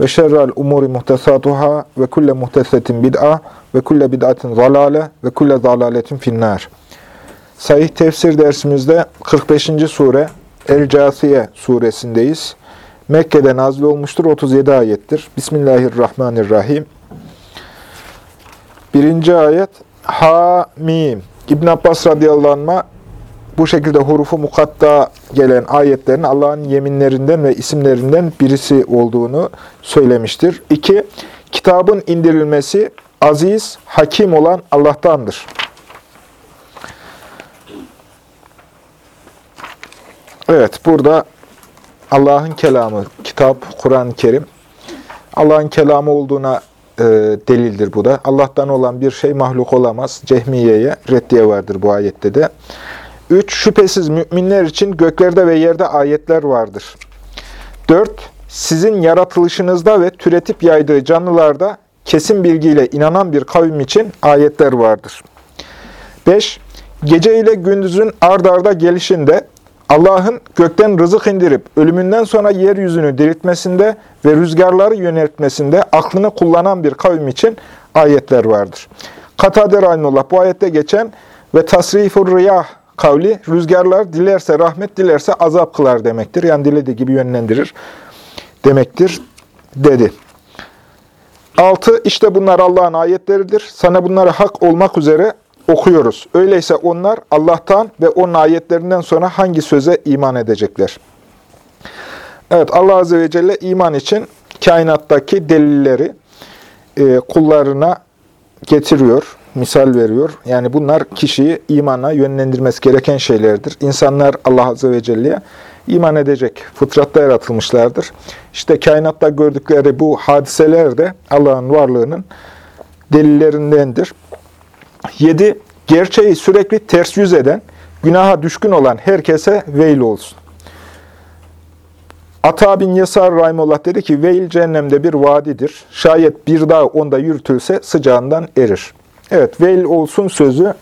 ve şerrel umuri muhtesatuhâ ve kulle muhtesetin bid'a ve kulle bid'atin zalale ve kulle zalaletin finnâr. Sahih tefsir dersimizde 45. sure El-Câsiye suresindeyiz. Mekke'de nazil olmuştur, 37 ayettir. Bismillahirrahmanirrahim. Birinci ayet Ha-Mim. İbn Abbas radıyallahu anh'a bu şekilde hurufu mukatta gelen ayetlerin Allah'ın yeminlerinden ve isimlerinden birisi olduğunu söylemiştir. İki, kitabın indirilmesi aziz, hakim olan Allah'tandır. Evet, burada Allah'ın kelamı, kitap, Kur'an-ı Kerim, Allah'ın kelamı olduğuna e, delildir bu da. Allah'tan olan bir şey mahluk olamaz. Cehmiye'ye reddiye vardır bu ayette de. 3. Şüphesiz müminler için göklerde ve yerde ayetler vardır. 4. Sizin yaratılışınızda ve türetip yaydığı canlılarda kesin bilgiyle inanan bir kavim için ayetler vardır. 5. Gece ile gündüzün ard arda gelişinde Allah'ın gökten rızık indirip ölümünden sonra yeryüzünü diriltmesinde ve rüzgarları yöneltmesinde aklını kullanan bir kavim için ayetler vardır. Katader Aynullah bu ayette geçen ve tasrifur riyah kavli rüzgarlar dilerse rahmet dilerse azap kılar demektir. Yani dilediği gibi yönlendirir demektir dedi. 6. İşte bunlar Allah'ın ayetleridir. Sana bunları hak olmak üzere okuyoruz. Öyleyse onlar Allah'tan ve onun ayetlerinden sonra hangi söze iman edecekler? Evet Allah Azze ve Celle iman için kainattaki delilleri e, kullarına getiriyor, misal veriyor. Yani bunlar kişiyi imana yönlendirmesi gereken şeylerdir. İnsanlar Allah Azze ve Celle'ye iman edecek, fıtratta yaratılmışlardır. İşte kainatta gördükleri bu hadiseler de Allah'ın varlığının delillerindendir. 7. Gerçeği sürekli ters yüz eden, günaha düşkün olan herkese veil olsun. Ata bin Yesar Rahimullah dedi ki, veil cehennemde bir vadidir. Şayet bir dağ onda yürütülse sıcağından erir. Evet, veil olsun sözü,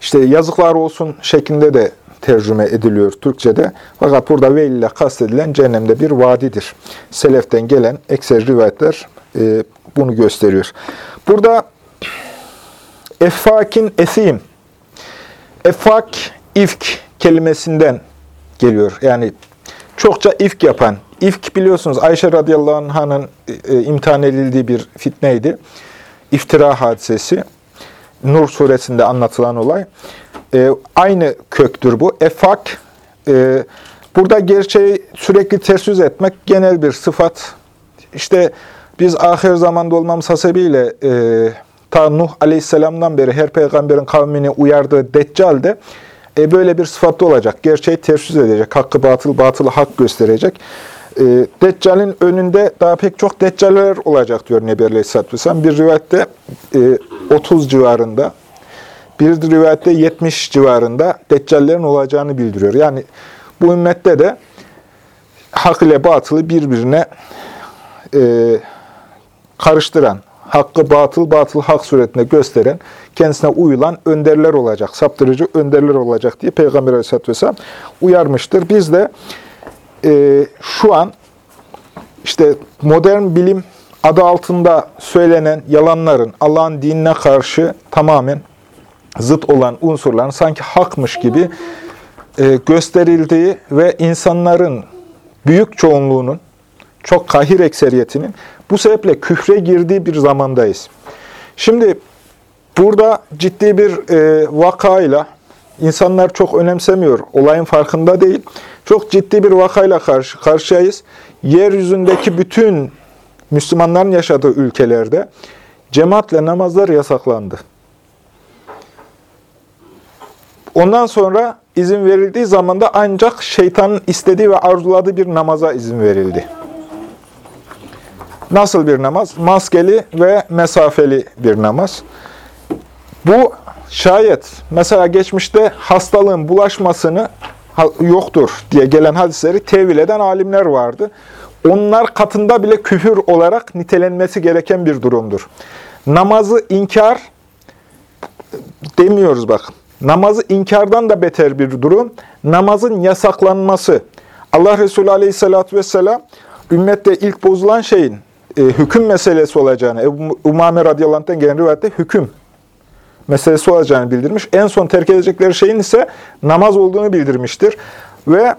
işte yazıklar olsun şeklinde de tercüme ediliyor Türkçe'de. Fakat burada veil ile kastedilen cehennemde bir vadidir. Seleften gelen ekser rivayetler e, bunu gösteriyor. Burada Effakin esim. Effak, ifk kelimesinden geliyor. Yani çokça ifk yapan. İfk biliyorsunuz Ayşe radıyallahu anh'ın e, imtihan edildiği bir fitneydi. İftira hadisesi. Nur suresinde anlatılan olay. E, aynı köktür bu. Effak, e, burada gerçeği sürekli ters yüz etmek genel bir sıfat. İşte biz ahir zamanda olmamız hasebiyle e, ta Nuh aleyhisselamdan beri her peygamberin kavmini uyardığı Deccal de e, böyle bir sıfatlı olacak. Gerçeği ters yüz edecek. Hakkı batıl, batılı hak gösterecek. E, Deccal'in önünde daha pek çok Deccaller olacak diyor Nebi Aleyhisselatü Vesselam. Bir rivayette e, 30 civarında, bir rivayette 70 civarında Deccallerin olacağını bildiriyor. Yani bu ümmette de hak ile batılı birbirine e, karıştıran, hakkı batıl, batıl hak suretinde gösteren, kendisine uyulan önderler olacak, saptırıcı önderler olacak diye Peygamber Aleyhisselatü Vesselam uyarmıştır. Biz de e, şu an işte modern bilim adı altında söylenen yalanların Allah'ın dinine karşı tamamen zıt olan unsurların sanki hakmış gibi e, gösterildiği ve insanların büyük çoğunluğunun, çok kahir ekseriyetinin bu sebeple küfre girdiği bir zamandayız. Şimdi burada ciddi bir e, vakayla, insanlar çok önemsemiyor, olayın farkında değil. Çok ciddi bir vakayla karşı karşıyayız. Yeryüzündeki bütün Müslümanların yaşadığı ülkelerde cemaatle namazlar yasaklandı. Ondan sonra izin verildiği zaman da ancak şeytanın istediği ve arzuladığı bir namaza izin verildi. Nasıl bir namaz? Maskeli ve mesafeli bir namaz. Bu şayet mesela geçmişte hastalığın bulaşmasını yoktur diye gelen hadisleri tevil eden alimler vardı. Onlar katında bile küfür olarak nitelenmesi gereken bir durumdur. Namazı inkar demiyoruz bak. Namazı inkardan da beter bir durum. Namazın yasaklanması. Allah Resulü Aleyhisselatü Vesselam ümmette ilk bozulan şeyin e, hüküm meselesi olacağını, Ebu Umame radıyallahu anh'tan gelen rivayette hüküm meselesi olacağını bildirmiş. En son terk edecekleri şeyin ise namaz olduğunu bildirmiştir. Ve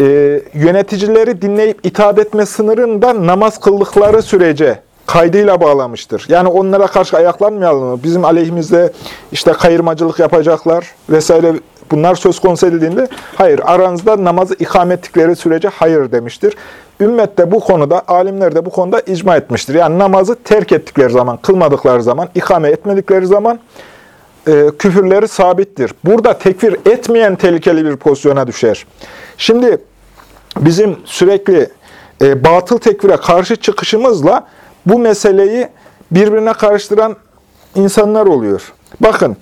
e, yöneticileri dinleyip itaat etme sınırında namaz kıldıkları sürece kaydıyla bağlamıştır. Yani onlara karşı ayaklanmayalım mı? Bizim aleyhimizde işte kayırmacılık yapacaklar vesaire bunlar söz konusu edildiğinde hayır aranızda namazı ikame ettikleri sürece hayır demiştir. Ümmet de bu konuda, alimler de bu konuda icma etmiştir. Yani namazı terk ettikleri zaman, kılmadıkları zaman, ikame etmedikleri zaman e, küfürleri sabittir. Burada tekfir etmeyen tehlikeli bir pozisyona düşer. Şimdi bizim sürekli e, batıl tekfire karşı çıkışımızla bu meseleyi birbirine karıştıran insanlar oluyor. Bakın,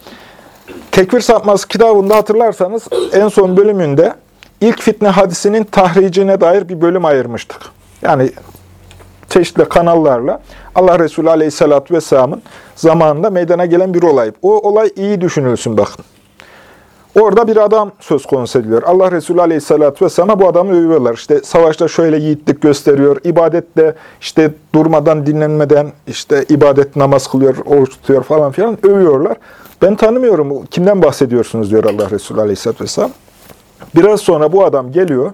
Tekfir Sapması kitabında hatırlarsanız en son bölümünde ilk fitne hadisinin tahricine dair bir bölüm ayırmıştık. Yani çeşitli kanallarla Allah Resulü Aleyhisselatü Vesselam'ın zamanında meydana gelen bir olay. O olay iyi düşünülsün bakın. Orada bir adam söz konusu ediliyor. Allah Resulü Aleyhisselatü Vesselam'a bu adamı övüyorlar. İşte savaşta şöyle yiğitlik gösteriyor. İbadette işte durmadan, dinlenmeden işte ibadet, namaz kılıyor, oruç tutuyor falan filan övüyorlar. Ben tanımıyorum. Kimden bahsediyorsunuz diyor Allah Resulü Aleyhisselatü Vesselam. Biraz sonra bu adam geliyor.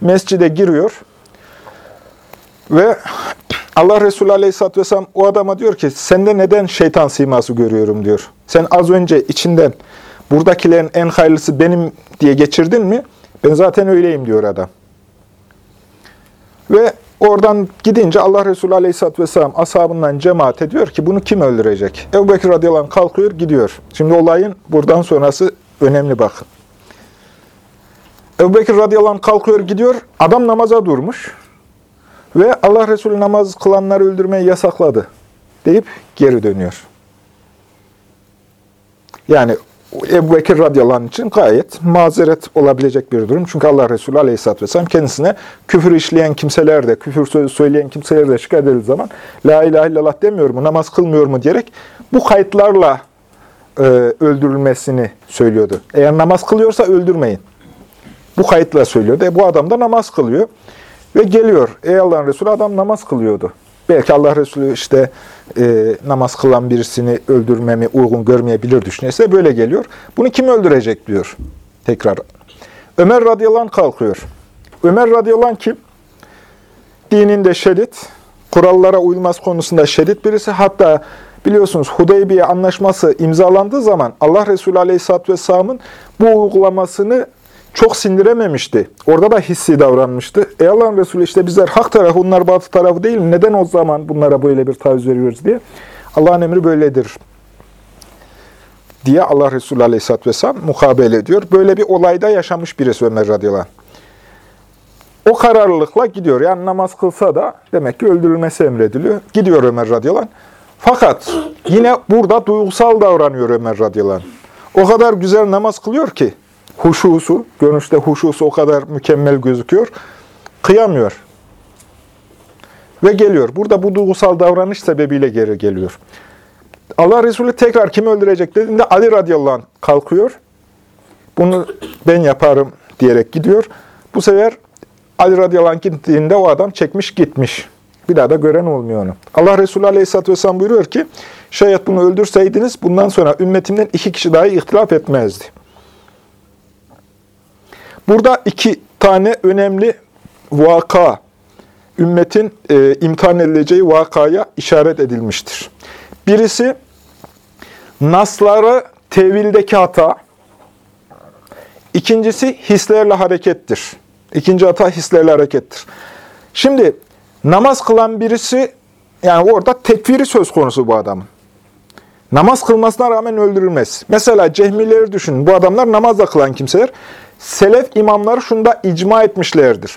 Mescide giriyor. Ve Allah Resulü Aleyhisselatü Vesselam o adama diyor ki sende neden şeytan siması görüyorum diyor. Sen az önce içinden buradakilerin en hayırlısı benim diye geçirdin mi? Ben zaten öyleyim diyor adam. Oradan gidince Allah Resulü Aleyhisselatü Vesselam ashabından cemaat ediyor ki bunu kim öldürecek? Ebu Bekir radıyallahu anh kalkıyor gidiyor. Şimdi olayın buradan sonrası önemli bakın. Ebu Bekir radıyallahu anh kalkıyor gidiyor. Adam namaza durmuş. Ve Allah Resulü namaz kılanları öldürmeyi yasakladı deyip geri dönüyor. Yani Ebu Bekir radıyallahu anh için gayet mazeret olabilecek bir durum. Çünkü Allah Resulü aleyhisselatü vesselam kendisine küfür işleyen kimseler de, küfür söyleyen kimseler de şikayet edildiği zaman La ilahe illallah demiyor mu, namaz kılmıyor mu diyerek bu kayıtlarla e, öldürülmesini söylüyordu. Eğer namaz kılıyorsa öldürmeyin. Bu kayıtla söylüyordu. E, bu adam da namaz kılıyor. Ve geliyor. Ey Allah'ın Resulü adam namaz kılıyordu. Belki Allah Resulü işte e, namaz kılan birisini öldürmemi uygun görmeyebilir düşünürse böyle geliyor. Bunu kim öldürecek diyor tekrar. Ömer radıyallahu anh kalkıyor. Ömer radıyallahu anh kim? Dininde şerit, kurallara uyulmaz konusunda şerit birisi. Hatta biliyorsunuz Hudeybiye anlaşması imzalandığı zaman Allah Resulü aleyhisselatü vesselamın bu uygulamasını çok sindirememişti. Orada da hissi davranmıştı. Ey Allah'ın Resulü işte bizler hak tarafı, onlar batı tarafı değil. Neden o zaman bunlara böyle bir taviz veriyoruz diye. Allah'ın emri böyledir diye Allah Resulü Aleyhisselatü Vesselam mukabele ediyor. Böyle bir olayda yaşamış birisi Ömer radıyallahu. O kararlılıkla gidiyor. Yani namaz kılsa da demek ki öldürülmesi emrediliyor. Gidiyor Ömer radıyallahu. Fakat yine burada duygusal davranıyor Ömer radıyallahu. O kadar güzel namaz kılıyor ki huşusu, görünüşte huşusu o kadar mükemmel gözüküyor. Kıyamıyor. Ve geliyor. Burada bu duygusal davranış sebebiyle geri geliyor. Allah Resulü tekrar kimi öldürecek dediğinde Ali radıyallahu anh kalkıyor. Bunu ben yaparım diyerek gidiyor. Bu sefer Ali radıyallahu anh gittiğinde o adam çekmiş gitmiş. Bir daha da gören olmuyor onu. Allah Resulü aleyhisselatü vesselam buyuruyor ki, şayet bunu öldürseydiniz bundan sonra ümmetimden iki kişi dahi ihtilaf etmezdi. Burada iki tane önemli vaka, ümmetin e, imtihan edileceği vakaya işaret edilmiştir. Birisi, nasları tevildeki hata. İkincisi, hislerle harekettir. İkinci hata hislerle harekettir. Şimdi, namaz kılan birisi, yani orada tekfiri söz konusu bu adamın. Namaz kılmasına rağmen öldürülmez. Mesela cehmileri düşünün. Bu adamlar namazla kılan kimseler. Selef imamları şunda icma etmişlerdir.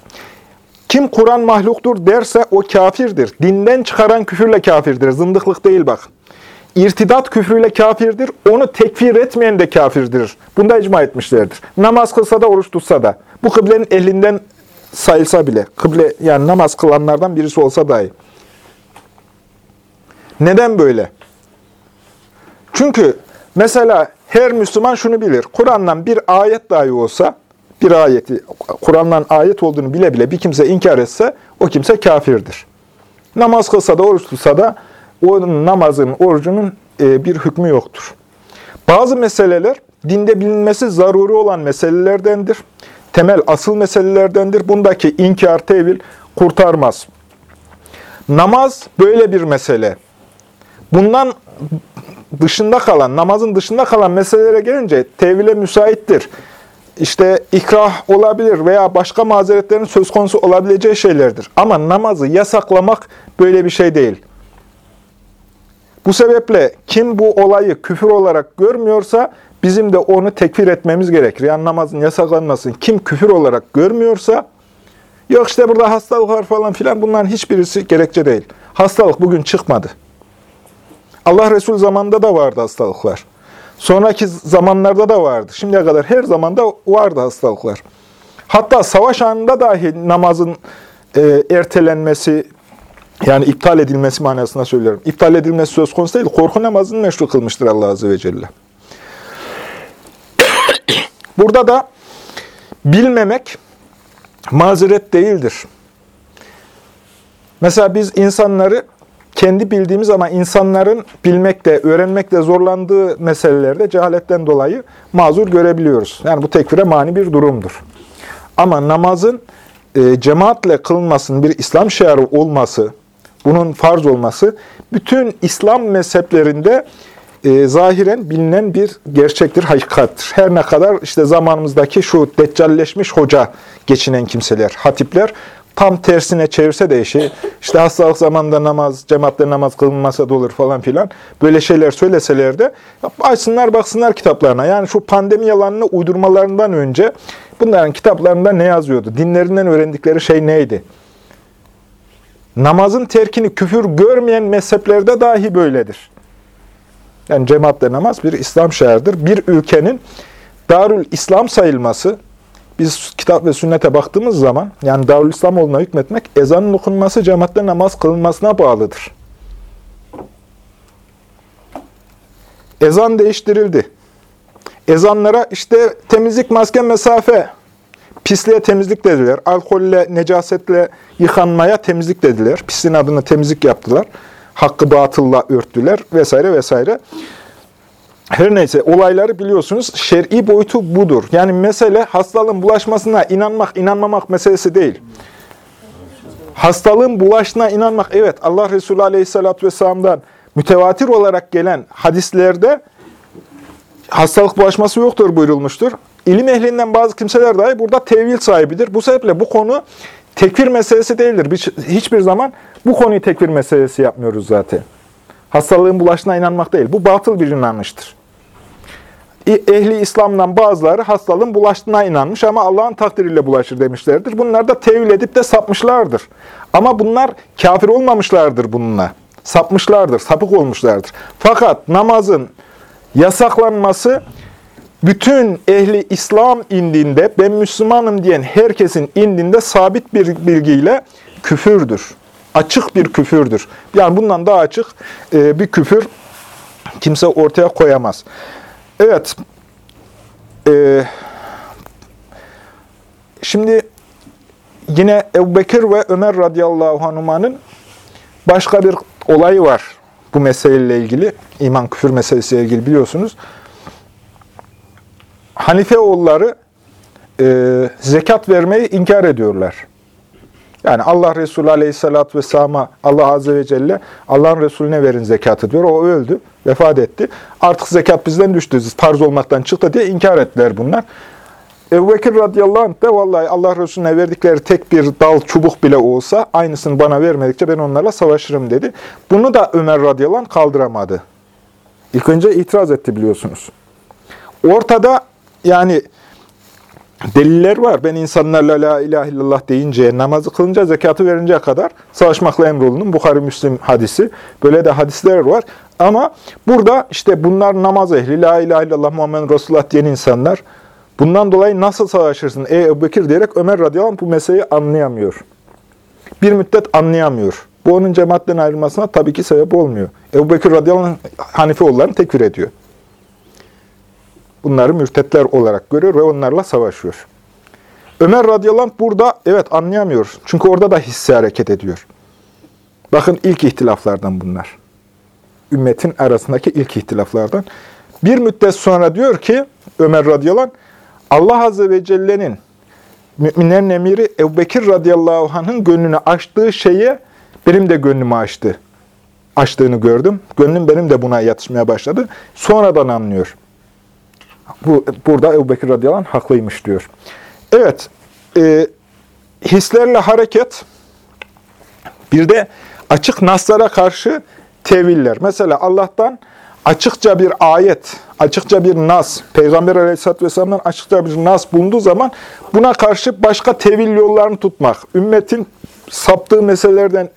Kim Kur'an mahluktur derse o kafirdir. Dinden çıkaran küfürle kafirdir. Zındıklık değil bak. İrtidat küfrüyle kafirdir. Onu tekfir etmeyen de kafirdir. Bunda icma etmişlerdir. Namaz kılsa da oruç tutsa da. Bu kıblenin ehlinden sayılsa bile. Kıble yani namaz kılanlardan birisi olsa dahi. Neden böyle? Çünkü mesela her Müslüman şunu bilir. Kur'an'dan bir ayet dahi olsa, bir ayeti, Kur'an'dan ayet olduğunu bile bile bir kimse inkar etse, o kimse kafirdir. Namaz kılsa da, oruç tutsa da, o namazın, orucunun e, bir hükmü yoktur. Bazı meseleler, dinde bilinmesi zaruri olan meselelerdendir. Temel, asıl meselelerdendir. Bundaki inkar, tevil kurtarmaz. Namaz böyle bir mesele. Bundan dışında kalan, namazın dışında kalan meselelere gelince tevhile müsaittir. İşte ikrah olabilir veya başka mazeretlerin söz konusu olabileceği şeylerdir. Ama namazı yasaklamak böyle bir şey değil. Bu sebeple kim bu olayı küfür olarak görmüyorsa bizim de onu tekfir etmemiz gerekir. Yani namazın yasaklanmasını kim küfür olarak görmüyorsa yok işte burada hastalık var falan filan bunların hiçbirisi gerekçe değil. Hastalık bugün çıkmadı. Allah Resulü zamanında da vardı hastalıklar. Sonraki zamanlarda da vardı. Şimdiye kadar her zamanda vardı hastalıklar. Hatta savaş anında dahi namazın e, ertelenmesi, yani iptal edilmesi manasında söylüyorum. İptal edilmesi söz konusu değil, korku namazını meşru kılmıştır Allah Azze ve Celle. Burada da bilmemek mazeret değildir. Mesela biz insanları kendi bildiğimiz ama insanların bilmekte, öğrenmekte zorlandığı meselelerde cehaletten dolayı mazur görebiliyoruz. Yani bu tekfire mani bir durumdur. Ama namazın e, cemaatle kılınmasının bir İslam şiarı olması, bunun farz olması, bütün İslam mezheplerinde e, zahiren bilinen bir gerçektir, hakikattir. Her ne kadar işte zamanımızdaki şu deccalleşmiş hoca geçinen kimseler, hatipler tam tersine çevirse de işi, işte hastalık zamanında namaz, cemaatle namaz kılınmasa da olur falan filan, böyle şeyler söyleseler de açsınlar baksınlar kitaplarına. Yani şu pandemi yalanını uydurmalarından önce bunların kitaplarında ne yazıyordu? Dinlerinden öğrendikleri şey neydi? Namazın terkini küfür görmeyen mezheplerde dahi böyledir. Yani cemaatle namaz bir İslam şehirdir. Bir ülkenin Darül İslam sayılması, biz kitap ve sünnete baktığımız zaman, yani Darül İslam olduğuna hükmetmek, ezanın okunması cemaatle namaz kılınmasına bağlıdır. Ezan değiştirildi. Ezanlara işte temizlik, maske, mesafe, pisliğe temizlik dediler. Alkolle, necasetle yıkanmaya temizlik dediler. Pisliğin adını temizlik yaptılar. Hakkı batılla örttüler vesaire vesaire. Her neyse olayları biliyorsunuz şer'i boyutu budur. Yani mesele hastalığın bulaşmasına inanmak, inanmamak meselesi değil. Hastalığın bulaşına inanmak, evet Allah Resulü Aleyhisselatü Vesselam'dan mütevatir olarak gelen hadislerde hastalık bulaşması yoktur buyurulmuştur. İlim ehlinden bazı kimseler dahi burada tevil sahibidir. Bu sebeple bu konu tekfir meselesi değildir. Biz hiçbir zaman bu konuyu tekfir meselesi yapmıyoruz zaten. Hastalığın bulaşına inanmak değil. Bu batıl bir inanıştır ehli İslam'dan bazıları hastalığın bulaştığına inanmış ama Allah'ın takdiriyle bulaşır demişlerdir. Bunlar da tevil edip de sapmışlardır. Ama bunlar kafir olmamışlardır bununla. Sapmışlardır, sapık olmuşlardır. Fakat namazın yasaklanması bütün ehli İslam indinde ben Müslümanım diyen herkesin indinde sabit bir bilgiyle küfürdür. Açık bir küfürdür. Yani bundan daha açık e, bir küfür kimse ortaya koyamaz. Evet. Ee, şimdi yine Ebu Bekir ve Ömer radıyallahu anhumanın başka bir olayı var bu meseleyle ilgili. iman küfür meselesiyle ilgili biliyorsunuz. Hanife oğulları e, zekat vermeyi inkar ediyorlar. Yani Allah Resulü Aleyhisselatü Vesselam'a Allah Azze ve Celle Allah'ın Resulüne verin zekatı diyor. O öldü, vefat etti. Artık zekat bizden düştü, tarz olmaktan çıktı diye inkar ettiler bunlar. Ebu Bekir radıyallahu anh de vallahi Allah Resulüne verdikleri tek bir dal çubuk bile olsa aynısını bana vermedikçe ben onlarla savaşırım dedi. Bunu da Ömer radıyallahu anh kaldıramadı. İlk önce itiraz etti biliyorsunuz. Ortada yani deliller var. Ben insanlarla la ilahe illallah deyince, namazı kılınca, zekatı verinceye kadar savaşmakla emrolunun Bukhari Müslim hadisi. Böyle de hadisler var. Ama burada işte bunlar namaz ehli, la ilahe illallah Muhammed Resulullah diyen insanlar. Bundan dolayı nasıl savaşırsın ey Ebu Bekir diyerek Ömer radıyallahu anh bu meseleyi anlayamıyor. Bir müddet anlayamıyor. Bu onun cemaatten ayrılmasına tabii ki sebep olmuyor. Ebu Bekir radıyallahu anh Hanife oğullarını tekfir ediyor. Bunları mürtetler olarak görüyor ve onlarla savaşıyor. Ömer radıyallahu anh burada evet anlayamıyor. Çünkü orada da hissi hareket ediyor. Bakın ilk ihtilaflardan bunlar. Ümmetin arasındaki ilk ihtilaflardan. Bir müddet sonra diyor ki Ömer radıyallahu anh, Allah azze ve celle'nin müminlerin emiri Ebu Bekir radıyallahu anh'ın gönlünü açtığı şeye benim de gönlümü açtı. Açtığını gördüm. Gönlüm benim de buna yatışmaya başladı. Sonradan anlıyor. Bu, burada Ebu Bekir radıyallahu anh haklıymış diyor. Evet, e, hislerle hareket, bir de açık naslara karşı teviller. Mesela Allah'tan açıkça bir ayet, açıkça bir nas, Peygamber aleyhisselatü vesselam'dan açıkça bir nas bulunduğu zaman buna karşı başka tevil yollarını tutmak. Ümmetin saptığı meselelerden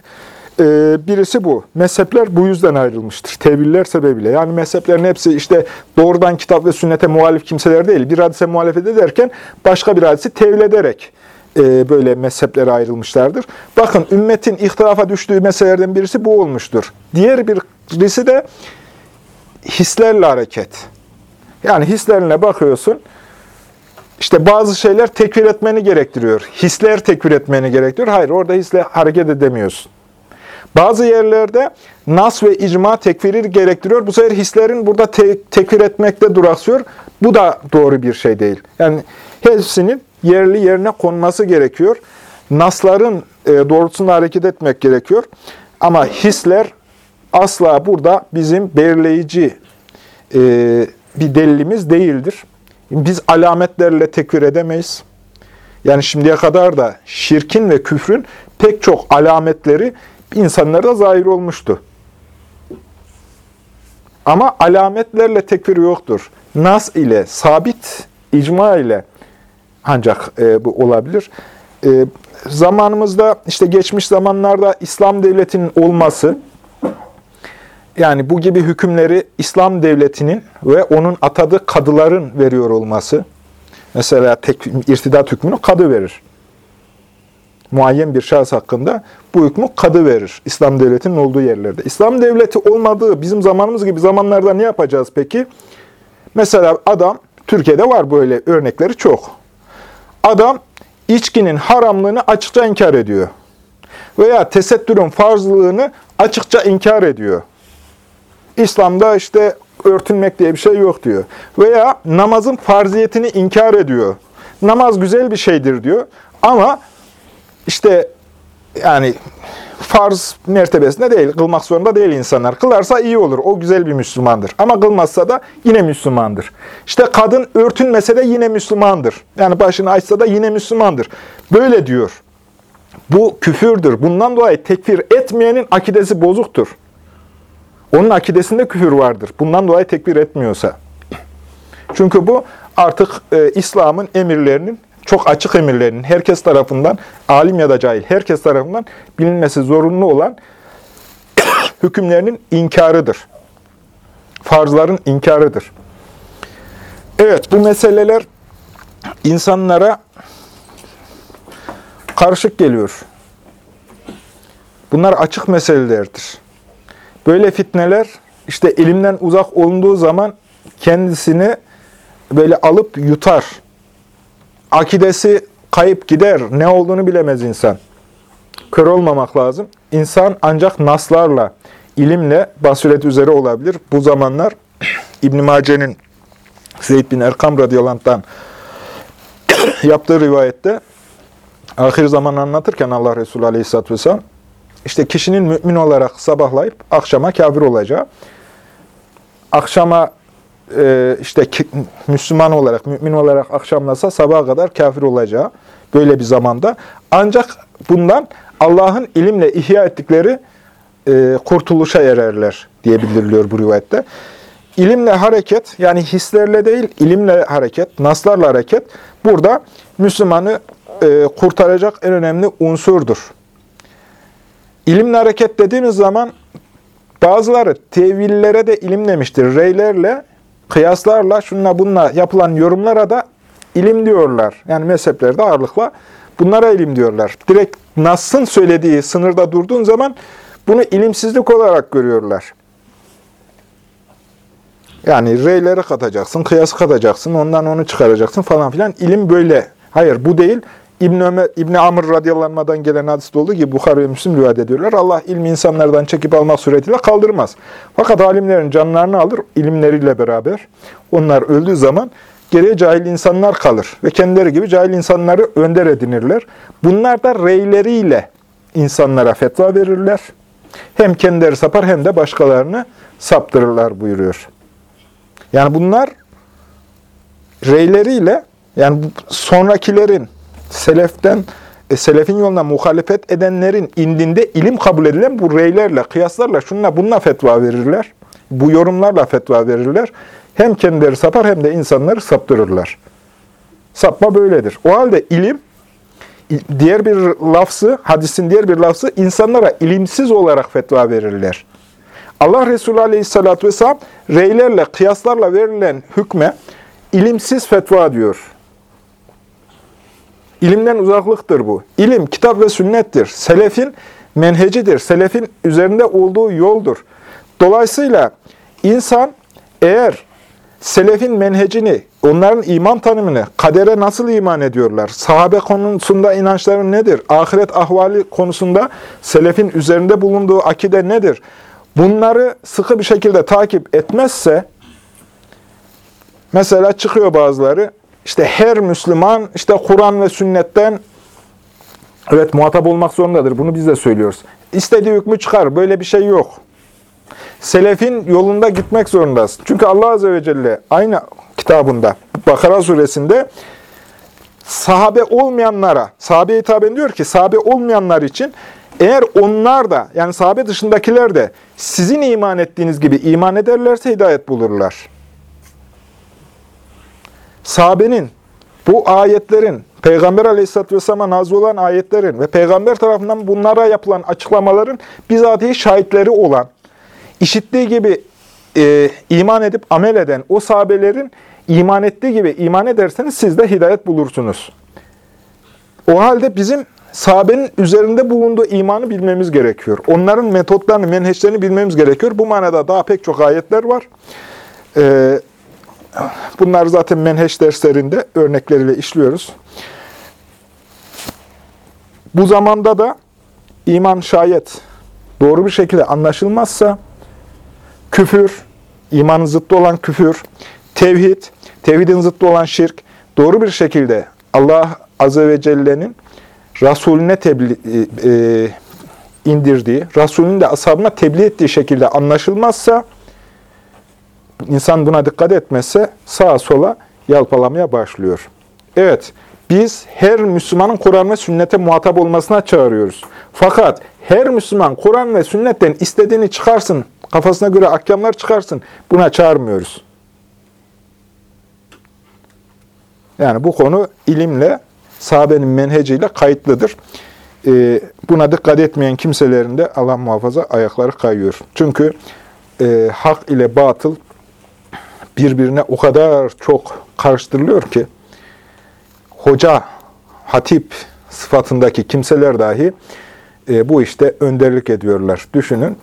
e, birisi bu. Mezhepler bu yüzden ayrılmıştır. Teviller sebebiyle. Yani mezheplerin hepsi işte doğrudan kitap ve sünnete muhalif kimseler değil. Bir hadise muhalefet ederken başka bir hadisi tevil ederek e, böyle mezheplere ayrılmışlardır. Bakın ümmetin ihtilafa düştüğü meselelerden birisi bu olmuştur. Diğer birisi de hislerle hareket. Yani hislerine bakıyorsun, işte bazı şeyler tekfir etmeni gerektiriyor. Hisler tekfir etmeni gerektiriyor. Hayır, orada hisle hareket edemiyorsun. Bazı yerlerde nas ve icma tekfiri gerektiriyor. Bu sefer hislerin burada te tekfir etmekte duraksıyor. Bu da doğru bir şey değil. Yani hepsinin yerli yerine konması gerekiyor. Nasların e, doğrultusunda hareket etmek gerekiyor. Ama hisler asla burada bizim belirleyici e, bir delilimiz değildir. Biz alametlerle tekfir edemeyiz. Yani şimdiye kadar da şirkin ve küfrün pek çok alametleri insanlarda zahir olmuştu. Ama alametlerle tekfir yoktur. Nas ile, sabit icma ile ancak e, bu olabilir. E, zamanımızda, işte geçmiş zamanlarda İslam devletinin olması, yani bu gibi hükümleri İslam devletinin ve onun atadığı kadıların veriyor olması, mesela tek, irtidat hükmünü kadı verir muayyen bir şahıs hakkında bu hükmü kadı verir İslam devletinin olduğu yerlerde. İslam devleti olmadığı bizim zamanımız gibi zamanlarda ne yapacağız peki? Mesela adam, Türkiye'de var böyle örnekleri çok. Adam içkinin haramlığını açıkça inkar ediyor. Veya tesettürün farzlığını açıkça inkar ediyor. İslam'da işte örtünmek diye bir şey yok diyor. Veya namazın farziyetini inkar ediyor. Namaz güzel bir şeydir diyor. Ama işte yani farz mertebesinde değil, kılmak zorunda değil insanlar. Kılarsa iyi olur, o güzel bir Müslümandır. Ama kılmazsa da yine Müslümandır. İşte kadın örtünmese de yine Müslümandır. Yani başını açsa da yine Müslümandır. Böyle diyor. Bu küfürdür. Bundan dolayı tekfir etmeyenin akidesi bozuktur. Onun akidesinde küfür vardır. Bundan dolayı tekfir etmiyorsa. Çünkü bu artık e, İslam'ın emirlerinin çok açık emirlerinin herkes tarafından, alim ya da cahil herkes tarafından bilinmesi zorunlu olan hükümlerinin inkarıdır. Farzların inkarıdır. Evet, bu meseleler insanlara karışık geliyor. Bunlar açık meselelerdir. Böyle fitneler işte ilimden uzak olunduğu zaman kendisini böyle alıp yutar akidesi kayıp gider. Ne olduğunu bilemez insan. Kör olmamak lazım. İnsan ancak naslarla, ilimle basiret üzere olabilir. Bu zamanlar İbn-i Mace'nin Zeyd bin Erkam radıyallahu yaptığı rivayette ahir zaman anlatırken Allah Resulü aleyhisselatü vesselam işte kişinin mümin olarak sabahlayıp akşama kafir olacağı, akşama e, işte Müslüman olarak, mümin olarak akşamlasa sabaha kadar kafir olacağı böyle bir zamanda. Ancak bundan Allah'ın ilimle ihya ettikleri e, kurtuluşa ererler diye bildiriliyor bu rivayette. ilimle hareket, yani hislerle değil, ilimle hareket, naslarla hareket, burada Müslümanı e, kurtaracak en önemli unsurdur. İlimle hareket dediğimiz zaman bazıları tevillere de ilim demiştir. Reylerle, kıyaslarla, şunla bununla yapılan yorumlara da ilim diyorlar. Yani mezheplerde ağırlıkla bunlara ilim diyorlar. Direkt Nas'ın söylediği sınırda durduğun zaman bunu ilimsizlik olarak görüyorlar. Yani reyleri katacaksın, kıyas katacaksın, ondan onu çıkaracaksın falan filan. İlim böyle. Hayır bu değil. İbn Ömer İbn Amr radıyallahu gelen hadiste olduğu gibi Bukhari ve Müslim rivayet ediyorlar. Allah ilmi insanlardan çekip almak suretiyle kaldırmaz. Fakat alimlerin canlarını alır ilimleriyle beraber. Onlar öldüğü zaman geriye cahil insanlar kalır ve kendileri gibi cahil insanları önder edinirler. Bunlar da reyleriyle insanlara fetva verirler. Hem kendileri sapar hem de başkalarını saptırırlar buyuruyor. Yani bunlar reyleriyle yani sonrakilerin seleften e, selefin yoluna muhalefet edenlerin indinde ilim kabul edilen bu reylerle, kıyaslarla, şunla bununla fetva verirler. Bu yorumlarla fetva verirler. Hem kendileri sapar hem de insanları saptırırlar. Sapma böyledir. O halde ilim, diğer bir lafzı, hadisin diğer bir lafzı insanlara ilimsiz olarak fetva verirler. Allah Resulü Aleyhisselatü Vesselam reylerle, kıyaslarla verilen hükme ilimsiz fetva diyor. İlimden uzaklıktır bu. İlim, kitap ve sünnettir. Selefin menhecidir. Selefin üzerinde olduğu yoldur. Dolayısıyla insan eğer selefin menhecini, onların iman tanımını, kadere nasıl iman ediyorlar, sahabe konusunda inançları nedir, ahiret ahvali konusunda selefin üzerinde bulunduğu akide nedir, bunları sıkı bir şekilde takip etmezse, mesela çıkıyor bazıları, işte her Müslüman işte Kur'an ve sünnetten evet muhatap olmak zorundadır. Bunu biz de söylüyoruz. İstediği hükmü çıkar. Böyle bir şey yok. Selefin yolunda gitmek zorundasın. Çünkü Allah Azze ve Celle aynı kitabında Bakara suresinde sahabe olmayanlara, sahabeye hitaben diyor ki sahabe olmayanlar için eğer onlar da yani sahabe dışındakiler de sizin iman ettiğiniz gibi iman ederlerse hidayet bulurlar sahabenin bu ayetlerin, Peygamber aleyhisselatü vesselam'a nazı olan ayetlerin ve Peygamber tarafından bunlara yapılan açıklamaların bizatihi şahitleri olan, işittiği gibi e, iman edip amel eden o sahabelerin iman ettiği gibi iman ederseniz siz de hidayet bulursunuz. O halde bizim sahabenin üzerinde bulunduğu imanı bilmemiz gerekiyor. Onların metotlarını, menheçlerini bilmemiz gerekiyor. Bu manada daha pek çok ayetler var. Ee, Bunlar zaten menheş derslerinde örnekleriyle işliyoruz. Bu zamanda da iman şayet doğru bir şekilde anlaşılmazsa küfür, imanın zıttı olan küfür, tevhid, tevhidin zıttı olan şirk doğru bir şekilde Allah Azze ve Celle'nin Resulüne tebliğ, e, e, indirdiği, Resulünün de ashabına tebliğ ettiği şekilde anlaşılmazsa İnsan buna dikkat etmezse sağa sola yalpalamaya başlıyor. Evet, biz her Müslümanın Kur'an ve sünnete muhatap olmasına çağırıyoruz. Fakat her Müslüman Kur'an ve sünnetten istediğini çıkarsın, kafasına göre ahkamlar çıkarsın, buna çağırmıyoruz. Yani bu konu ilimle, sahabenin menheciyle kayıtlıdır. Ee, buna dikkat etmeyen kimselerin de Allah muhafaza ayakları kayıyor. Çünkü e, hak ile batıl birbirine o kadar çok karıştırılıyor ki hoca, hatip sıfatındaki kimseler dahi e, bu işte önderlik ediyorlar. Düşünün,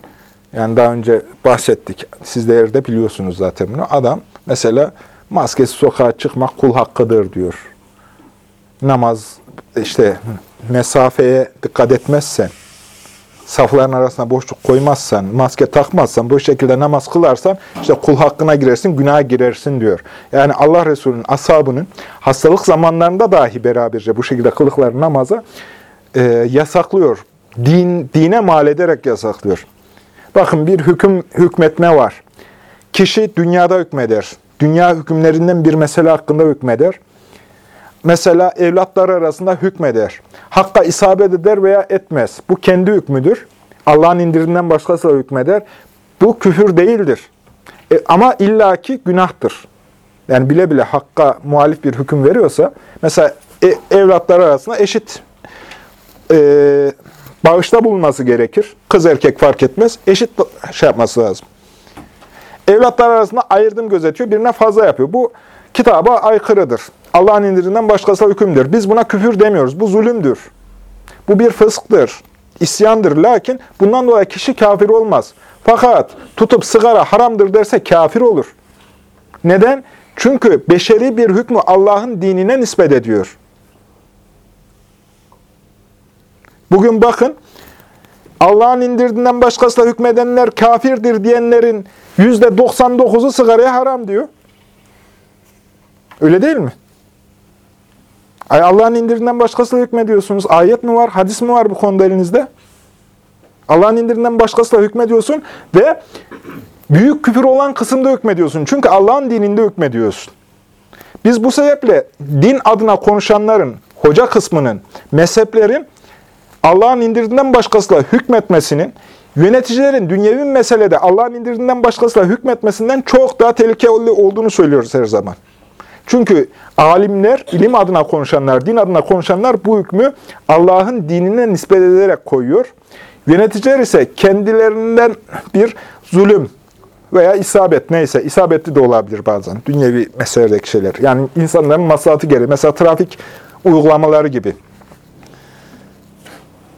yani daha önce bahsettik, siz de biliyorsunuz zaten bunu. Adam mesela maskesi sokağa çıkmak kul hakkıdır diyor. Namaz, işte mesafeye dikkat etmezsen, safların arasına boşluk koymazsan, maske takmazsan, bu şekilde namaz kılarsan işte kul hakkına girersin, günaha girersin diyor. Yani Allah Resulü'nün ashabının hastalık zamanlarında dahi beraberce bu şekilde kılıkları namaza e, yasaklıyor. Din, dine mal ederek yasaklıyor. Bakın bir hüküm hükmetme var. Kişi dünyada hükmeder. Dünya hükümlerinden bir mesele hakkında hükmeder. Mesela evlatlar arasında hükmeder. Hakka isabet eder veya etmez. Bu kendi hükmüdür. Allah'ın indirinden başkası da hükmeder. Bu küfür değildir. E, ama illaki günahtır. Yani bile bile hakka muhalif bir hüküm veriyorsa, mesela e, evlatlar arasında eşit e, bağışta bulunması gerekir. Kız erkek fark etmez. Eşit şey yapması lazım. Evlatlar arasında ayırdım gözetiyor, birine fazla yapıyor. Bu kitaba aykırıdır. Allah'ın indirinden başkasına hükümdür. Biz buna küfür demiyoruz. Bu zulümdür. Bu bir fısktır. isyandır. Lakin bundan dolayı kişi kafir olmaz. Fakat tutup sigara haramdır derse kafir olur. Neden? Çünkü beşeri bir hükmü Allah'ın dinine nispet ediyor. Bugün bakın, Allah'ın indirdiğinden başkasıyla hükmedenler kafirdir diyenlerin %99'u sigaraya haram diyor. Öyle değil mi? Allah'ın indirdiğinden başkasıyla hükmediyorsunuz. Ayet mi var, hadis mi var bu konuda elinizde? Allah'ın indirinden başkasıyla hükmediyorsun ve büyük küfür olan kısımda hükmediyorsun. Çünkü Allah'ın dininde hükmediyorsun. Biz bu sebeple din adına konuşanların, hoca kısmının, mezheplerin Allah'ın indirdiğinden başkasıyla hükmetmesinin, yöneticilerin dünyevi meselede Allah'ın indirdiğinden başkasıyla hükmetmesinden çok daha tehlikeli olduğunu söylüyoruz her zaman. Çünkü alimler, ilim adına konuşanlar, din adına konuşanlar bu hükmü Allah'ın dinine nispet ederek koyuyor. Yöneticiler ise kendilerinden bir zulüm veya isabet neyse, isabetli de olabilir bazen dünyevi meselelerdeki şeyler. Yani insanların maslahatı gereği. Mesela trafik uygulamaları gibi.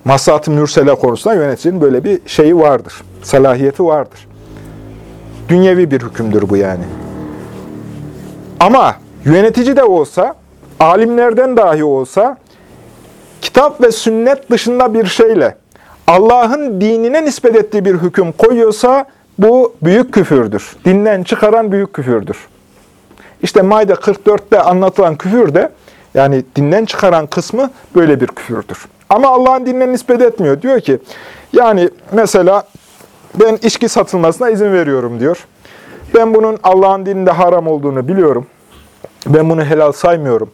Maslahat-ı mürsele konusunda yöneticinin böyle bir şeyi vardır. Salahiyeti vardır. Dünyevi bir hükümdür bu yani. Ama yönetici de olsa, alimlerden dahi olsa, kitap ve sünnet dışında bir şeyle Allah'ın dinine nispet ettiği bir hüküm koyuyorsa bu büyük küfürdür. Dinden çıkaran büyük küfürdür. İşte Maide 44'te anlatılan küfür de yani dinden çıkaran kısmı böyle bir küfürdür. Ama Allah'ın dinine nispet etmiyor. Diyor ki yani mesela ben içki satılmasına izin veriyorum diyor. Ben bunun Allah'ın dininde haram olduğunu biliyorum. Ben bunu helal saymıyorum.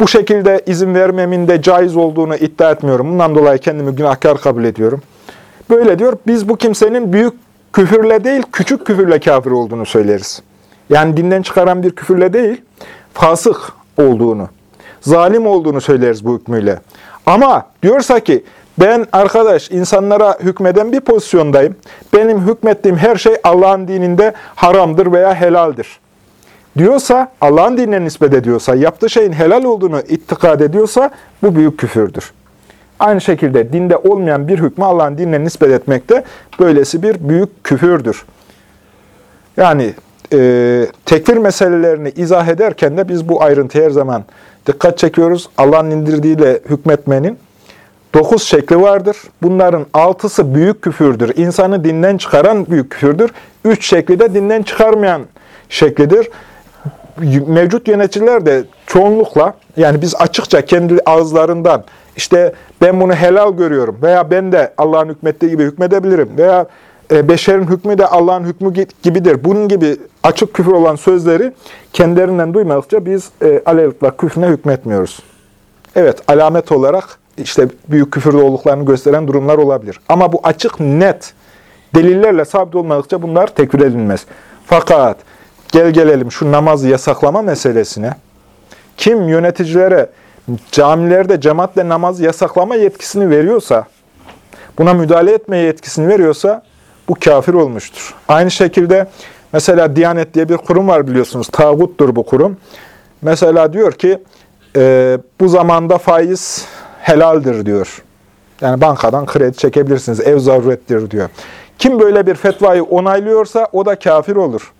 Bu şekilde izin vermemin de caiz olduğunu iddia etmiyorum. Bundan dolayı kendimi günahkar kabul ediyorum. Böyle diyor, biz bu kimsenin büyük küfürle değil, küçük küfürle kafir olduğunu söyleriz. Yani dinden çıkaran bir küfürle değil, fasık olduğunu, zalim olduğunu söyleriz bu hükmüyle. Ama diyorsa ki, ben arkadaş insanlara hükmeden bir pozisyondayım. Benim hükmettiğim her şey Allah'ın dininde haramdır veya helaldir diyorsa, Allah'ın dinine nispet ediyorsa, yaptığı şeyin helal olduğunu ittikad ediyorsa bu büyük küfürdür. Aynı şekilde dinde olmayan bir hükmü Allah'ın dinine nispet etmek de böylesi bir büyük küfürdür. Yani e, tekfir meselelerini izah ederken de biz bu ayrıntıya her zaman dikkat çekiyoruz. Allah'ın indirdiğiyle hükmetmenin dokuz şekli vardır. Bunların altısı büyük küfürdür. İnsanı dinden çıkaran büyük küfürdür. Üç şekli de dinden çıkarmayan şeklidir mevcut yöneticiler de çoğunlukla yani biz açıkça kendi ağızlarından işte ben bunu helal görüyorum veya ben de Allah'ın hükmettiği gibi hükmedebilirim veya e, beşerin hükmü de Allah'ın hükmü gibidir. Bunun gibi açık küfür olan sözleri kendilerinden duymadıkça biz e, alevlikla küfrüne hükmetmiyoruz. Evet alamet olarak işte büyük küfürde olduklarını gösteren durumlar olabilir. Ama bu açık net delillerle sabit olmadıkça bunlar tekfir edilmez. Fakat Gel gelelim şu namazı yasaklama meselesine. Kim yöneticilere camilerde cemaatle namaz yasaklama yetkisini veriyorsa, buna müdahale etmeye yetkisini veriyorsa bu kafir olmuştur. Aynı şekilde mesela Diyanet diye bir kurum var biliyorsunuz. Tağuttur bu kurum. Mesela diyor ki e, bu zamanda faiz helaldir diyor. Yani bankadan kredi çekebilirsiniz. Ev zarurettir diyor. Kim böyle bir fetvayı onaylıyorsa o da kafir olur.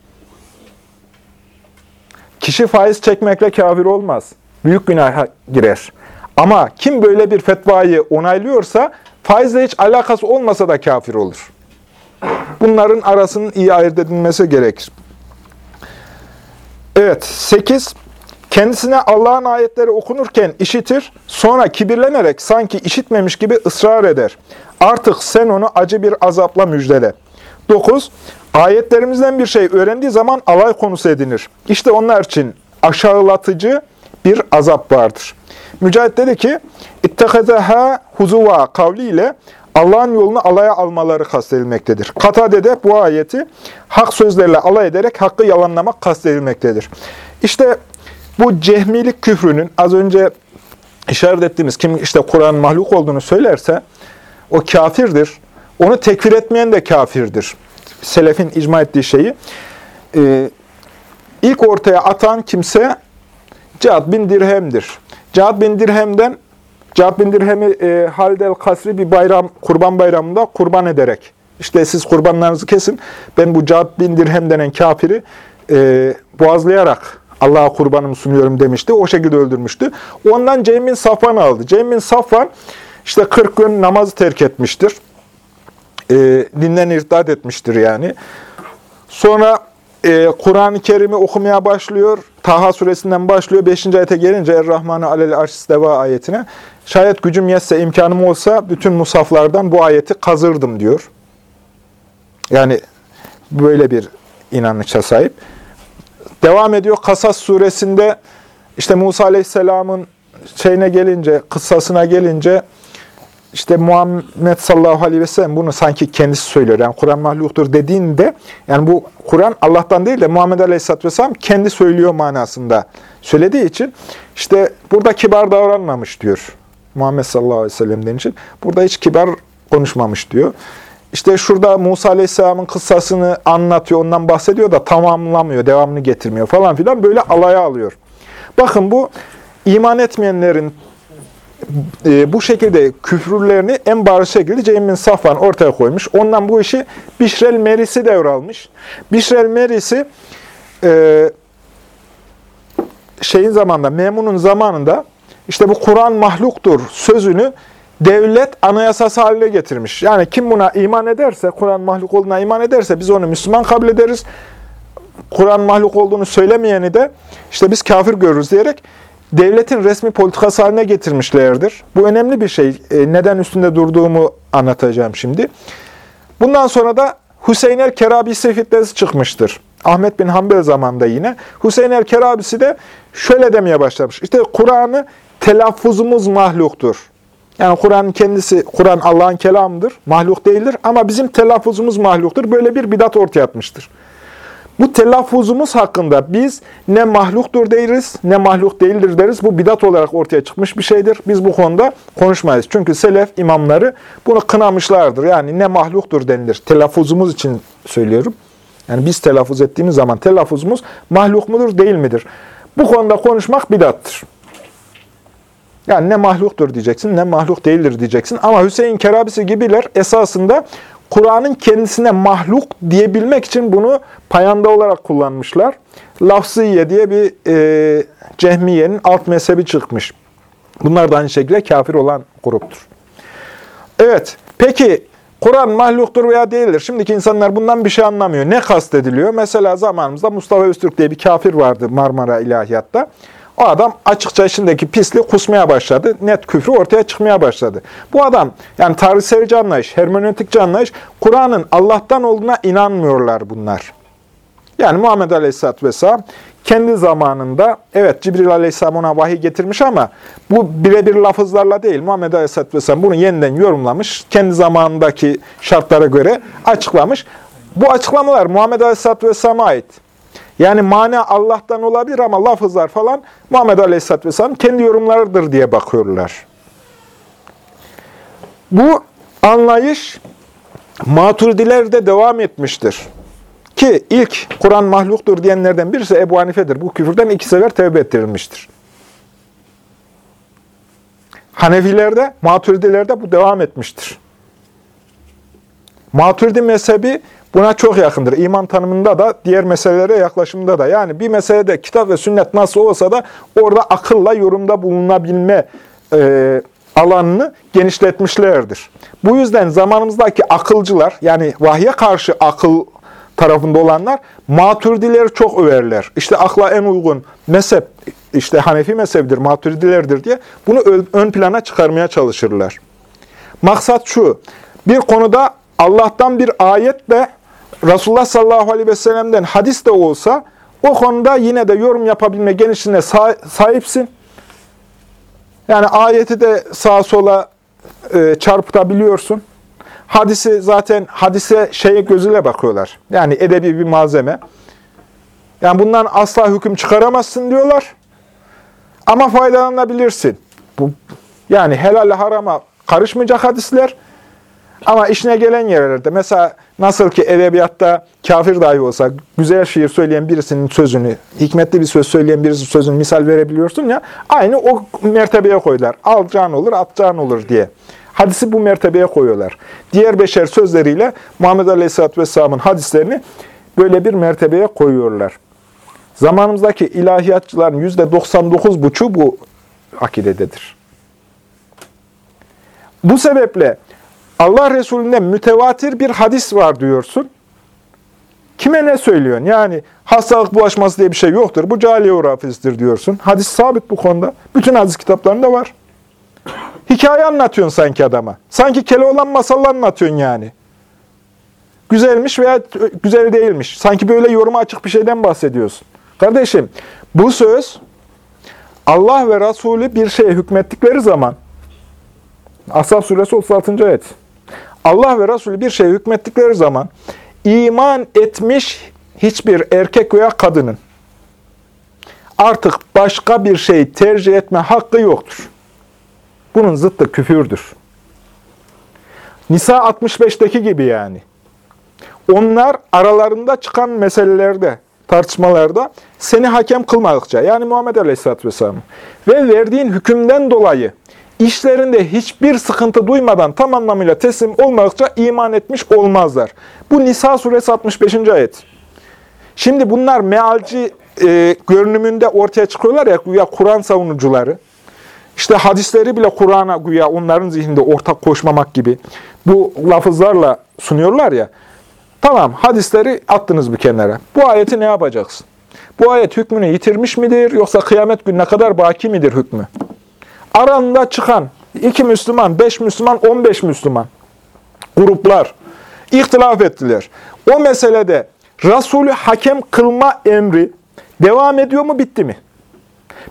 Kişi faiz çekmekle kafir olmaz. Büyük günaha girer. Ama kim böyle bir fetvayı onaylıyorsa faizle hiç alakası olmasa da kafir olur. Bunların arasının iyi ayırt edilmesi gerekir. Evet, 8. Kendisine Allah'ın ayetleri okunurken işitir, sonra kibirlenerek sanki işitmemiş gibi ısrar eder. Artık sen onu acı bir azapla müjdele. 9. Ayetlerimizden bir şey öğrendiği zaman alay konusu edinir. İşte onlar için aşağılatıcı bir azap vardır. Mücahit dedi ki, İttehazeha huzuva kavliyle Allah'ın yolunu alaya almaları kastedilmektedir. Katade'de bu ayeti hak sözlerle alay ederek hakkı yalanlamak kastedilmektedir. İşte bu cehmilik küfrünün az önce işaret ettiğimiz kim işte Kur'an mahluk olduğunu söylerse o kafirdir. Onu tekfir etmeyen de kafirdir. Selefin icma ettiği şeyi. Ee, ilk ortaya atan kimse Cad bin Dirhem'dir. Cad bin Dirhem'den Cad bin Dirhem'i e, Halid el-Kasri bir bayram, kurban bayramında kurban ederek, işte siz kurbanlarınızı kesin, ben bu Cad bin Dirhem denen kafiri e, boğazlayarak Allah'a kurbanımı sunuyorum demişti. O şekilde öldürmüştü. Ondan Cem bin Safvan aldı. Cem bin Safvan işte 40 gün namazı terk etmiştir. E, dinden irtidat etmiştir yani. Sonra e, Kur'an-ı Kerim'i okumaya başlıyor. Taha suresinden başlıyor. 5. ayete gelince Er-Rahman'ı alel arşisteva ayetine. Şayet gücüm yetse, imkanım olsa bütün musaflardan bu ayeti kazırdım diyor. Yani böyle bir inanışa sahip. Devam ediyor. Kasas suresinde işte Musa Aleyhisselam'ın şeyine gelince, kıssasına gelince işte Muhammed sallallahu aleyhi ve sellem bunu sanki kendisi söylüyor. Yani Kur'an mahluktur dediğinde yani bu Kur'an Allah'tan değil de Muhammed aleyhisselatü vesselam kendi söylüyor manasında söylediği için işte burada kibar davranmamış diyor. Muhammed sallallahu aleyhi ve sellem için. Burada hiç kibar konuşmamış diyor. İşte şurada Musa Aleyhisselam'ın kıssasını anlatıyor, ondan bahsediyor da tamamlamıyor, devamını getirmiyor falan filan böyle alaya alıyor. Bakın bu iman etmeyenlerin e, bu şekilde küfürlerini en bariz şekilde bin Safvan ortaya koymuş. Ondan bu işi Bişrel Merisi devralmış. Bişrel Merisi e, şeyin zamanında, Memun'un zamanında işte bu Kur'an mahluktur sözünü devlet anayasası haline getirmiş. Yani kim buna iman ederse, Kur'an mahluk olduğuna iman ederse biz onu Müslüman kabul ederiz. Kur'an mahluk olduğunu söylemeyeni de işte biz kafir görürüz diyerek devletin resmi politikası haline getirmişlerdir. Bu önemli bir şey. E, neden üstünde durduğumu anlatacağım şimdi. Bundan sonra da Hüseyin el-Kerabisi fitnesi çıkmıştır. Ahmet bin Hanbel zamanında yine. Hüseyin el-Kerabisi de şöyle demeye başlamış. İşte Kur'an'ı telaffuzumuz mahluktur. Yani Kur'an kendisi, Kur'an Allah'ın kelamıdır, mahluk değildir ama bizim telaffuzumuz mahluktur. Böyle bir bidat ortaya atmıştır. Bu telaffuzumuz hakkında biz ne mahluktur deriz, ne mahluk değildir deriz. Bu bidat olarak ortaya çıkmış bir şeydir. Biz bu konuda konuşmayız. Çünkü selef imamları bunu kınamışlardır. Yani ne mahluktur denilir. Telaffuzumuz için söylüyorum. Yani biz telaffuz ettiğimiz zaman telaffuzumuz mahluk mudur, değil midir? Bu konuda konuşmak bidattır. Yani ne mahluktur diyeceksin, ne mahluk değildir diyeceksin. Ama Hüseyin Kerabisi gibiler esasında Kur'an'ın kendisine mahluk diyebilmek için bunu payanda olarak kullanmışlar. Lafziye diye bir e, cehmiyenin alt mezhebi çıkmış. Bunlar da aynı şekilde kafir olan gruptur. Evet, peki Kur'an mahluktur veya değildir. Şimdiki insanlar bundan bir şey anlamıyor. Ne kastediliyor? Mesela zamanımızda Mustafa Öztürk diye bir kafir vardı Marmara İlahiyat'ta. O adam açıkça içindeki pisliği kusmaya başladı. Net küfrü ortaya çıkmaya başladı. Bu adam yani tarihselci anlayış, hermenötikçi anlayış, Kur'an'ın Allah'tan olduğuna inanmıyorlar bunlar. Yani Muhammed Aleyhisselatü Vesselam kendi zamanında, evet Cibril Aleyhisselam ona vahiy getirmiş ama bu birebir lafızlarla değil. Muhammed Aleyhisselatü Vesselam bunu yeniden yorumlamış, kendi zamanındaki şartlara göre açıklamış. Bu açıklamalar Muhammed Aleyhisselatü Vesselam'a ait. Yani mana Allah'tan olabilir ama lafızlar falan Muhammed Aleyhisselatü Vesselam kendi yorumlarıdır diye bakıyorlar. Bu anlayış Maturidilerde devam etmiştir. Ki ilk Kur'an mahluktur diyenlerden birisi Ebu Hanife'dir. Bu küfürden iki sefer tevbe ettirilmiştir. Hanefilerde, Maturidilerde bu devam etmiştir. Maturidi mezhebi buna çok yakındır. İman tanımında da, diğer meselelere yaklaşımında da. Yani bir meselede kitap ve sünnet nasıl olsa da orada akılla yorumda bulunabilme e, alanını genişletmişlerdir. Bu yüzden zamanımızdaki akılcılar, yani vahye karşı akıl tarafında olanlar maturidileri çok överler. İşte akla en uygun mezhep, işte Hanefi mezhebidir, maturidilerdir diye bunu ön plana çıkarmaya çalışırlar. Maksat şu, bir konuda Allah'tan bir ayetle Resulullah sallallahu aleyhi ve sellem'den hadis de olsa o konuda yine de yorum yapabilme genişliğine sahipsin. Yani ayeti de sağa sola e, çarpıtabiliyorsun. hadisi zaten hadise şeye gözüyle bakıyorlar. Yani edebi bir malzeme. Yani bundan asla hüküm çıkaramazsın diyorlar. Ama faydalanabilirsin. Bu, yani helal harama karışmayacak hadisler. Ama işine gelen yerlerde mesela nasıl ki edebiyatta kafir dahi olsa güzel şiir söyleyen birisinin sözünü, hikmetli bir söz söyleyen birisinin sözünü misal verebiliyorsun ya aynı o mertebeye koydular. Alacağın olur, atacağın olur diye. Hadisi bu mertebeye koyuyorlar. Diğer beşer sözleriyle Muhammed Aleyhisselatü Vesselam'ın hadislerini böyle bir mertebeye koyuyorlar. Zamanımızdaki ilahiyatçıların %99,5'u bu akidededir. Bu sebeple Allah Resulü'nde mütevatir bir hadis var diyorsun. Kime ne söylüyorsun? Yani hastalık bulaşması diye bir şey yoktur. Bu cahiliye urafisidir diyorsun. Hadis sabit bu konuda. Bütün hadis kitaplarında var. Hikaye anlatıyorsun sanki adama. Sanki kele olan masallar anlatıyorsun yani. Güzelmiş veya güzel değilmiş. Sanki böyle yoruma açık bir şeyden bahsediyorsun. Kardeşim bu söz Allah ve Resulü bir şeye hükmettikleri zaman Ashab suresi 36. ayet. Allah ve Resulü bir şeye hükmettikleri zaman iman etmiş hiçbir erkek veya kadının artık başka bir şey tercih etme hakkı yoktur. Bunun zıttı küfürdür. Nisa 65'teki gibi yani. Onlar aralarında çıkan meselelerde, tartışmalarda seni hakem kılmadıkça, yani Muhammed Aleyhisselatü Vesselam ve verdiğin hükümden dolayı işlerinde hiçbir sıkıntı duymadan tam anlamıyla teslim olmadıkça iman etmiş olmazlar. Bu Nisa suresi 65. ayet. Şimdi bunlar mealci e, görünümünde ortaya çıkıyorlar ya güya Kur'an savunucuları. İşte hadisleri bile Kur'an'a güya onların zihninde ortak koşmamak gibi bu lafızlarla sunuyorlar ya. Tamam hadisleri attınız bir kenara. Bu ayeti ne yapacaksın? Bu ayet hükmünü yitirmiş midir yoksa kıyamet gününe kadar baki midir hükmü? Aranda çıkan iki Müslüman, beş Müslüman, on beş Müslüman gruplar ihtilaf ettiler. O meselede Resulü hakem kılma emri devam ediyor mu, bitti mi?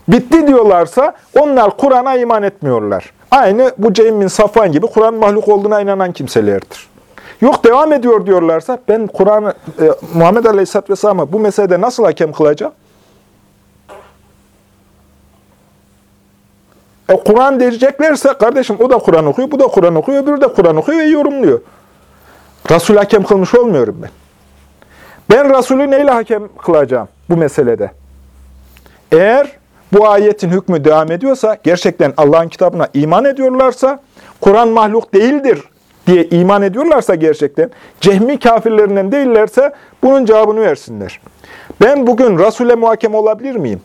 Bitti diyorlarsa onlar Kur'an'a iman etmiyorlar. Aynı bu Ceym bin Safvan gibi Kur'an mahluk olduğuna inanan kimselerdir. Yok devam ediyor diyorlarsa ben Kur'an e, Muhammed Aleyhisselatü Vesselam'ı bu meselede nasıl hakem kılacağım? E, Kur'an diyeceklerse kardeşim o da Kur'an okuyor, bu da Kur'an okuyor, öbürü de Kur'an okuyor ve yorumluyor. Resul hakem kılmış olmuyorum ben. Ben Resulü neyle hakem kılacağım bu meselede? Eğer bu ayetin hükmü devam ediyorsa, gerçekten Allah'ın kitabına iman ediyorlarsa, Kur'an mahluk değildir diye iman ediyorlarsa gerçekten, cehmi kafirlerinden değillerse bunun cevabını versinler. Ben bugün Resul'e muhakeme olabilir miyim?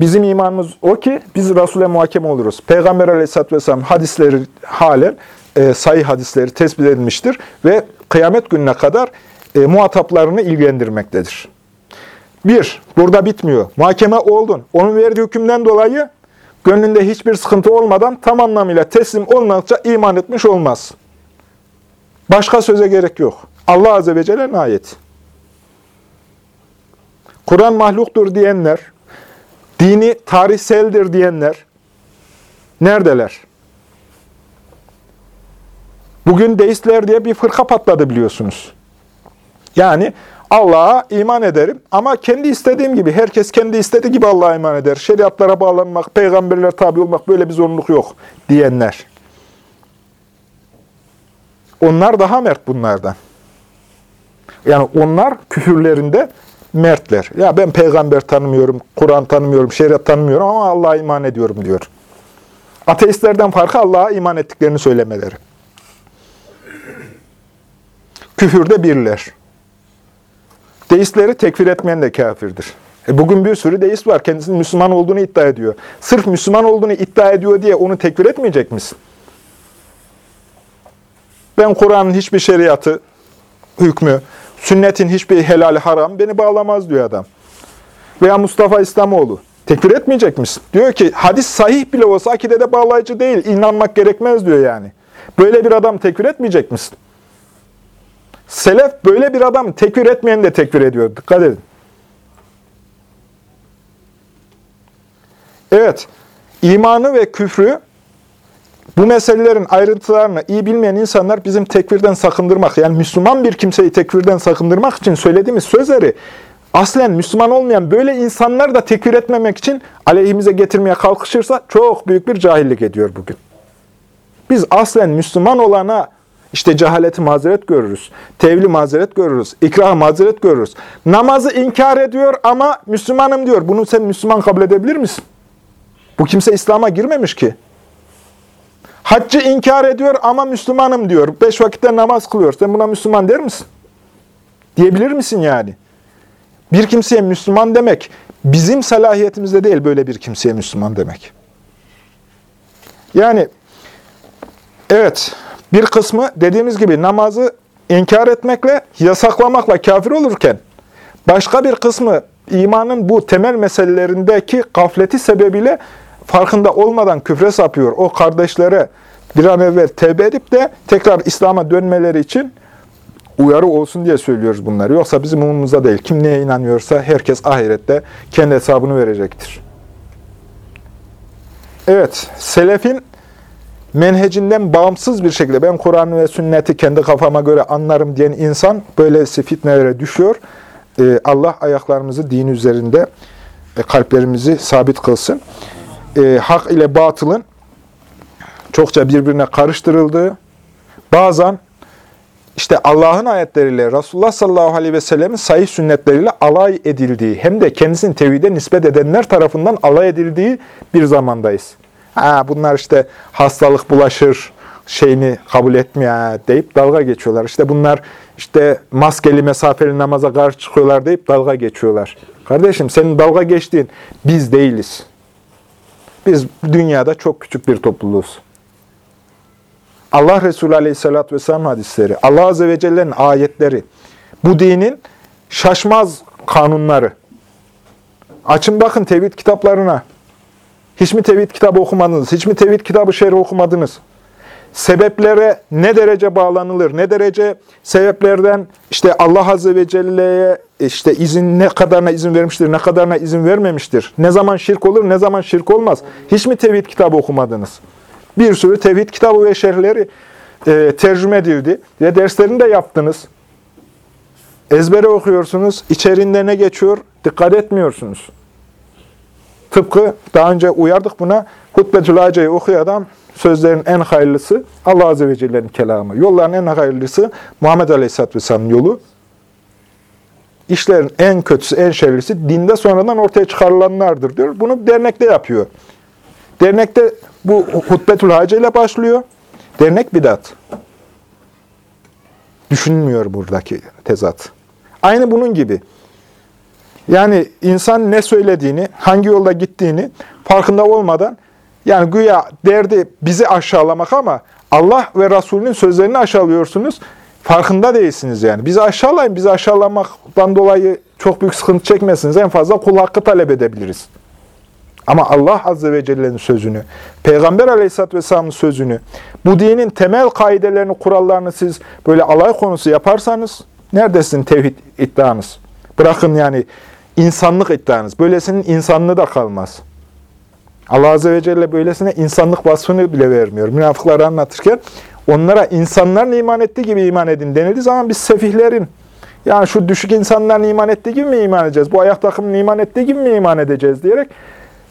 Bizim imanımız o ki biz Resul'e muhakeme oluruz. Peygamber aleyhisselatü vesselam hadisleri halen e, sayı hadisleri tespit edilmiştir ve kıyamet gününe kadar e, muhataplarını ilgilendirmektedir. Bir, burada bitmiyor. Muhakeme oldun. Onun verdiği hükümden dolayı gönlünde hiçbir sıkıntı olmadan tam anlamıyla teslim olmadıkça iman etmiş olmaz. Başka söze gerek yok. Allah Azze ve Celle'nin ayeti. Kur'an mahluktur diyenler, dini tarihseldir diyenler neredeler? Bugün deistler diye bir fırka patladı biliyorsunuz. Yani Allah'a iman ederim ama kendi istediğim gibi, herkes kendi istediği gibi Allah'a iman eder. Şeriatlara bağlanmak, peygamberler tabi olmak böyle bir zorunluluk yok diyenler. Onlar daha mert bunlardan. Yani onlar küfürlerinde mertler. Ya ben peygamber tanımıyorum, Kur'an tanımıyorum, şeriat tanımıyorum ama Allah'a iman ediyorum diyor. Ateistlerden farkı Allah'a iman ettiklerini söylemeleri. Küfürde birler. Deistleri tekfir etmeyen de kafirdir. E bugün bir sürü deist var. Kendisinin Müslüman olduğunu iddia ediyor. Sırf Müslüman olduğunu iddia ediyor diye onu tekfir etmeyecek misin? Ben Kur'an'ın hiçbir şeriatı, hükmü, sünnetin hiçbir helal haram beni bağlamaz diyor adam. Veya Mustafa İslamoğlu. Tekfir etmeyecek misin? Diyor ki hadis sahih bile olsa akidede bağlayıcı değil. İnanmak gerekmez diyor yani. Böyle bir adam tekfir etmeyecek misin? Selef böyle bir adam tekfir etmeyen de tekfir ediyor. Dikkat edin. Evet, imanı ve küfrü bu meselelerin ayrıntılarını iyi bilmeyen insanlar bizim tekvirden sakındırmak, yani Müslüman bir kimseyi tekvirden sakındırmak için söylediğimiz sözleri aslen Müslüman olmayan böyle insanlar da tekfir etmemek için aleyhimize getirmeye kalkışırsa çok büyük bir cahillik ediyor bugün. Biz aslen Müslüman olana işte cehaleti mazeret görürüz, tevli mazeret görürüz, ikrah mazeret görürüz. Namazı inkar ediyor ama Müslümanım diyor. Bunu sen Müslüman kabul edebilir misin? Bu kimse İslam'a girmemiş ki. Haccı inkar ediyor ama Müslümanım diyor. Beş vakitte namaz kılıyor. Sen buna Müslüman der misin? Diyebilir misin yani? Bir kimseye Müslüman demek, bizim salahiyetimizde değil böyle bir kimseye Müslüman demek. Yani, evet, bir kısmı dediğimiz gibi namazı inkar etmekle, yasaklamakla kafir olurken, başka bir kısmı imanın bu temel meselelerindeki gafleti sebebiyle farkında olmadan küfre sapıyor. O kardeşlere bir an evvel tevbe edip de tekrar İslam'a dönmeleri için uyarı olsun diye söylüyoruz bunları. Yoksa bizim umumumuzda değil. Kim neye inanıyorsa herkes ahirette kendi hesabını verecektir. Evet, selefin menhecinden bağımsız bir şekilde ben Kur'an ve sünneti kendi kafama göre anlarım diyen insan böylesi fitnelere düşüyor. Ee, Allah ayaklarımızı din üzerinde e, kalplerimizi sabit kılsın. Ee, hak ile batılın çokça birbirine karıştırıldığı, bazen işte Allah'ın ayetleriyle, Resulullah sallallahu aleyhi ve sellemin sahih sünnetleriyle alay edildiği, hem de kendisini tevhide nispet edenler tarafından alay edildiği bir zamandayız. Ha, bunlar işte hastalık bulaşır, şeyini kabul etmiyor deyip dalga geçiyorlar. İşte bunlar işte maskeli mesafeli namaza karşı çıkıyorlar deyip dalga geçiyorlar. Kardeşim senin dalga geçtiğin biz değiliz. Biz dünyada çok küçük bir topluluğuz. Allah Resulü Aleyhisselatü Vesselam hadisleri, Allah Azze ve Celle'nin ayetleri, bu dinin şaşmaz kanunları. Açın bakın tevhid kitaplarına. Hiç mi tevhid kitabı okumadınız? Hiç mi tevhid kitabı şerhi okumadınız? Sebeplere ne derece bağlanılır? Ne derece sebeplerden işte Allah Azze ve Celle'ye işte izin ne kadarına izin vermiştir, ne kadarına izin vermemiştir? Ne zaman şirk olur, ne zaman şirk olmaz? Hiç mi tevhid kitabı okumadınız? Bir sürü tevhid kitabı ve şerhleri e, tercüme edildi ve derslerini de yaptınız. Ezbere okuyorsunuz, içeriğinde ne geçiyor dikkat etmiyorsunuz. Tıpkı daha önce uyardık buna, Hutbetül Hace'yi okuyor adam, sözlerin en hayırlısı Allah Azze ve Celle'nin kelamı. Yolların en hayırlısı Muhammed Aleyhisselatü Vesselam'ın yolu. İşlerin en kötüsü, en şerlisi dinde sonradan ortaya çıkarılanlardır diyor. Bunu dernekte yapıyor. Dernekte bu hutbetül hace ile başlıyor. Dernek bidat. Düşünmüyor buradaki tezat. Aynı bunun gibi. Yani insan ne söylediğini, hangi yolda gittiğini farkında olmadan, yani güya derdi bizi aşağılamak ama Allah ve Resulünün sözlerini aşağılıyorsunuz. Farkında değilsiniz yani. Bizi aşağılayın, bizi aşağılamaktan dolayı çok büyük sıkıntı çekmezsiniz. En fazla kul hakkı talep edebiliriz. Ama Allah Azze ve Celle'nin sözünü, Peygamber Aleyhisselatü Vesselam'ın sözünü, bu dinin temel kaidelerini, kurallarını siz böyle alay konusu yaparsanız, neredesin tevhid iddianız? Bırakın yani insanlık iddianız. Böylesinin insanlığı da kalmaz. Allah Azze ve Celle böylesine insanlık vasfını bile vermiyor. Münafıkları anlatırken onlara insanların iman ettiği gibi iman edin denildiği zaman biz sefihlerin, yani şu düşük insanların iman ettiği gibi mi iman edeceğiz? Bu ayak takımının iman ettiği gibi mi iman edeceğiz diyerek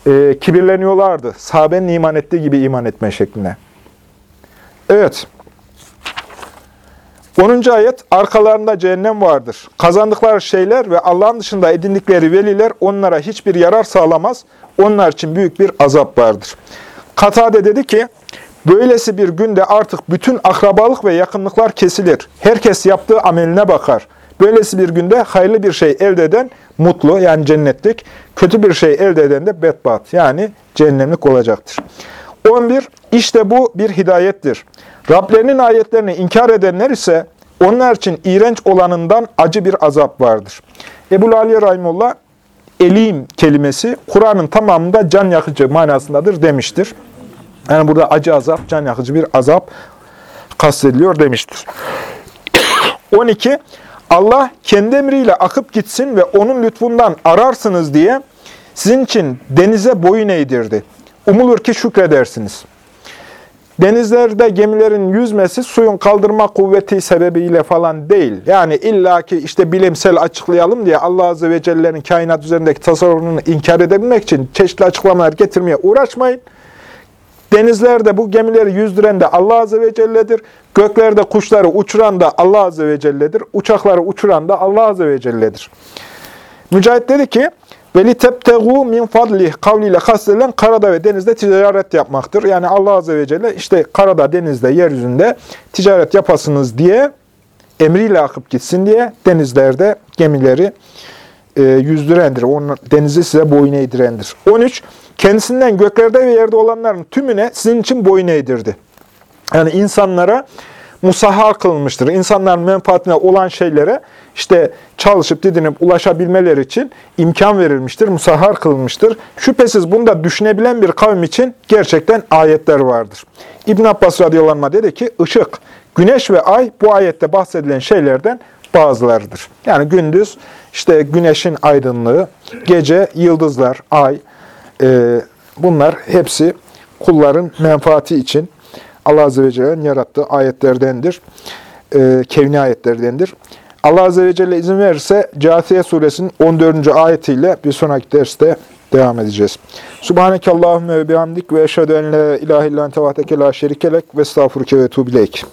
e, kibirleniyorlardı. Sahabenin iman ettiği gibi iman etme şekline. Evet. 10. ayet, arkalarında cehennem vardır. Kazandıkları şeyler ve Allah'ın dışında edindikleri veliler onlara hiçbir yarar sağlamaz. Onlar için büyük bir azap vardır. Katade dedi ki, böylesi bir günde artık bütün akrabalık ve yakınlıklar kesilir. Herkes yaptığı ameline bakar. Böylesi bir günde hayırlı bir şey elde eden mutlu yani cennetlik, kötü bir şey elde eden de bedbat yani cehennemlik olacaktır. 11. İşte bu bir hidayettir. Rablerinin ayetlerini inkar edenler ise onlar için iğrenç olanından acı bir azap vardır. Ebu Ali Rahimullah, elim kelimesi Kur'an'ın tamamında can yakıcı manasındadır demiştir. Yani burada acı azap, can yakıcı bir azap kastediliyor demiştir. 12. Allah kendi emriyle akıp gitsin ve onun lütfundan ararsınız diye sizin için denize boyun eğdirdi. Umulur ki şükredersiniz. Denizlerde gemilerin yüzmesi suyun kaldırma kuvveti sebebiyle falan değil. Yani illaki işte bilimsel açıklayalım diye Allah Azze ve Celle'nin kainat üzerindeki tasarrufunu inkar edebilmek için çeşitli açıklamalar getirmeye uğraşmayın. Denizlerde bu gemileri yüzdüren de Allah Azze ve Celle'dir. Göklerde kuşları uçuran da Allah Azze ve Celle'dir. Uçakları uçuran da Allah Azze ve Celle'dir. Mücahit dedi ki, Veli tebtegu min fadlih kavliyle kastedilen karada ve denizde ticaret yapmaktır. Yani Allah Azze ve Celle işte karada, denizde, yeryüzünde ticaret yapasınız diye emriyle akıp gitsin diye denizlerde gemileri e, yüzdürendir. Onun, denizi size boyun eğdirendir. 13. Kendisinden göklerde ve yerde olanların tümüne sizin için boyun eğdirdi. Yani insanlara musahhar kılınmıştır. İnsanların menfaatine olan şeylere işte çalışıp didinip ulaşabilmeleri için imkan verilmiştir, musahhar kılınmıştır. Şüphesiz bunda düşünebilen bir kavim için gerçekten ayetler vardır. İbn Abbas radıyallahu dedi ki, ışık, güneş ve ay bu ayette bahsedilen şeylerden bazılarıdır. Yani gündüz işte güneşin aydınlığı, gece yıldızlar, ay, e, bunlar hepsi kulların menfaati için Allah Azze ve Celle'nin yarattığı ayetlerdendir. E, kevni ayetlerdendir. Allah Azze ve Celle izin verirse Câthiye suresinin 14. ayetiyle bir sonraki derste devam edeceğiz. Subhaneke Allahümme ve bihamdik ve eşhedü en la ilahe illan tevahdeke la şerikelek ve estağfurke ve tuğbileyk.